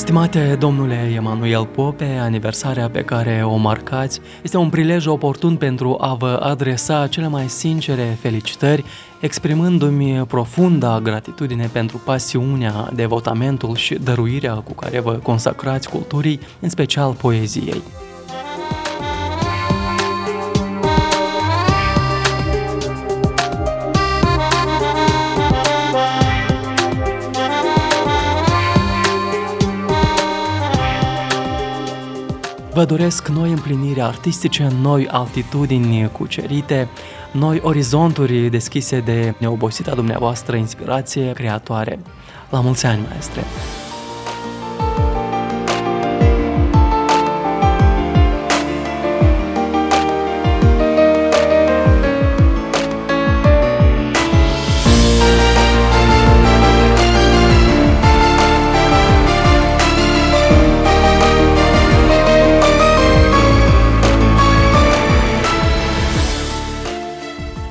Stimate domnule Emanuel Pope, aniversarea pe care o marcați este un prilej oportun pentru a vă adresa cele mai sincere felicitări, exprimându-mi profunda gratitudine pentru pasiunea, devotamentul și dăruirea cu care vă consacrați culturii, în special poeziei. Vă doresc noi împliniri artistice, noi altitudini cucerite, noi orizonturi deschise de neobosita dumneavoastră inspirație creatoare. La mulți ani, maestre!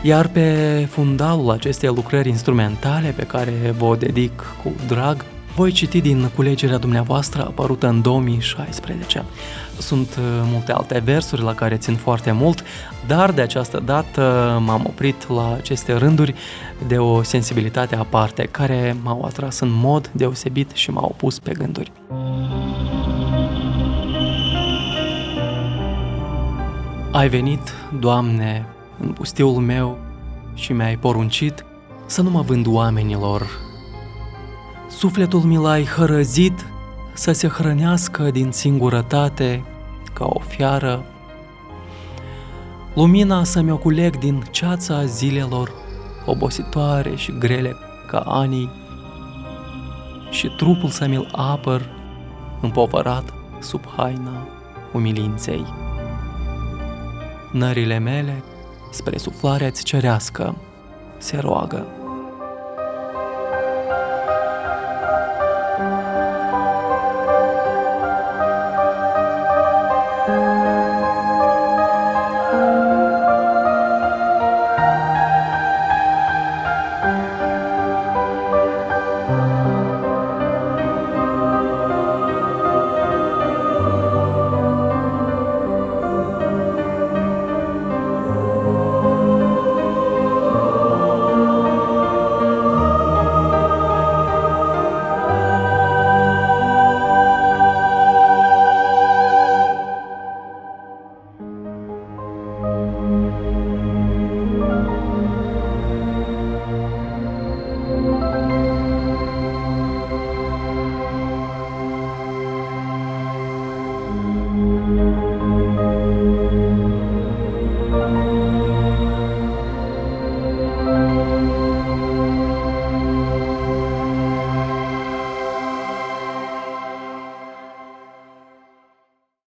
Iar pe fundalul acestei lucrări instrumentale pe care vă dedic cu drag, voi citi din culegerea dumneavoastră apărută în 2016. Sunt uh, multe alte versuri la care țin foarte mult, dar de această dată m-am oprit la aceste rânduri de o sensibilitate aparte care m-au atras în mod deosebit și m-au pus pe gânduri. Ai venit, Doamne, în pustiul meu și mi-ai poruncit să nu mă vând oamenilor. Sufletul mi l-ai hărăzit să se hrănească din singurătate ca o fiară. Lumina să-mi o culeg din ceața zilelor obositoare și grele ca anii și trupul să mi-l apăr împovărat sub haina umilinței. Nările mele spre suflarea-ți cerească, se roagă.